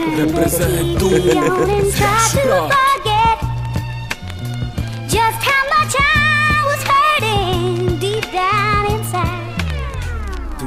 Represent tu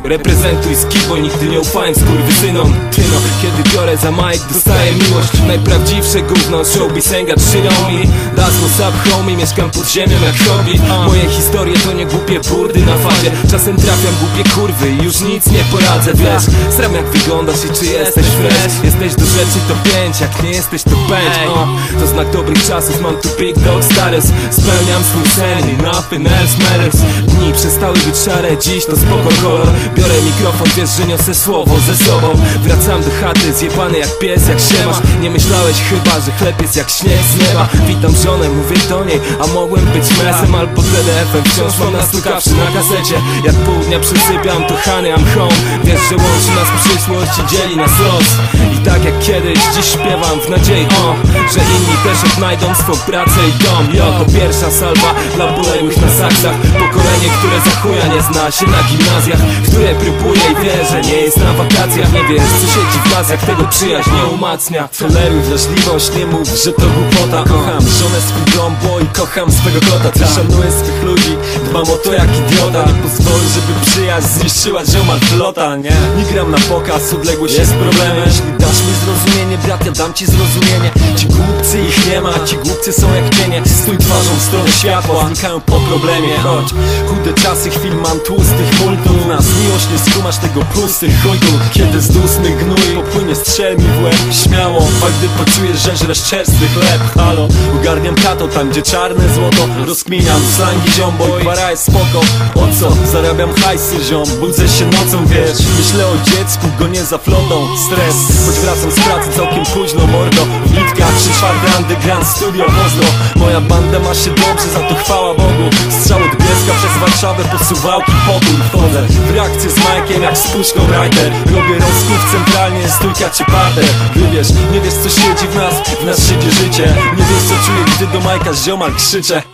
Reprezentuj skibo, nigdy nie ufałem skurwysynom. Ty no, kiedy biorę za majk, dostaję miłość. Najprawdziwsze gówno, showbiz sęga trzymał mi Das was up homie, mieszkam pod ziemią jak hobby. Moje historie to nie głupie burdy na fazie. Czasem trafiam głupie kurwy i już nic nie poradzę Wiesz, sram jak wyglądasz i czy jesteś fresh. Jesteś do rzeczy to pięć, jak nie jesteś to pędź o, To znak dobrych czasów, mam tu big dog status Spełniam swój sen i nothing else matters Dni przestały być szare, dziś to spoko kolor. Biorę mikrofon, wiesz, że niosę słowo ze sobą. Wracam do chaty, zjebany jak pies, jak się masz. Nie myślałeś chyba, że chleb jest jak śnieg z nieba. Witam żonę, mówię do niej, a mogłem być mesem Albo TDF-em, wciąż mam nas słuchawszy na kasecie Jak pół dnia przysypiam, to honey, I'm home. Wiesz, że łączy nas przyszłość i dzieli nas los. I tak jak kiedyś, dziś śpiewam w nadziei, o Że inni też odnajdą swą pracę i dom. Jo, to pierwsza salwa dla poległych na saksach Pokolenie, które za chuja nie zna się na gimnazjach Które próbuje i wie, że nie jest na wakacjach. Nie wiesz, co siedzi w nas, jak tego przyjaźń nie umacnia. Toleruj wrażliwość, nie mów, że to głupota. Kocham żonę, swój dom, bo i kocham swego kota. Ty szanuję swych ludzi, dbam o to jak idiota. Nie pozwolę, żeby przyjaźń zniszczyła zioma flota Nie, nie gram na pokaz, odległość jest problemem. Jeśli dasz mi zrozumienie, brat, ja dam ci zrozumienie. Ci głupcy ich nie ma, ci głupcy są jak cienie. Stój twarzą w stronę światła, znikają po problemie. Chodź, chude czasy, chwil mam tłustych multów Nas miłość nie skumasz tego pustych chujtów Kiedy z ustnych gnój popłynie strzel mi w łeb. Śmiało, a gdy poczujesz, że żresz czerstwy chleb Halo, ogarniam kato tam, gdzie czarne złoto. Rozkminiam slangi ziombo i para jest spoko. O co? Zarabiam hajsy ziom, budzę się nocą, wiesz. Myślę o dziecku, gonię za flotą. Stres, choć wracam z pracy całkiem późno, mordo. Witka, trzy czwarte underground studio, pozdro. Moja banda ma się dobrze, za to chwała Bogu. Strzał od Bielska przez Warszawę, posuwałki, pokój Wchodzę. W reakcję z Majkiem jak z puszką Rider Robię rozkłów centralnie, stójka czy parter. Wybierz, nie wiesz co siedzi w nas, w nas siedzi życie. Nie wiesz co czuję, gdy do Majka z ziomal krzyczę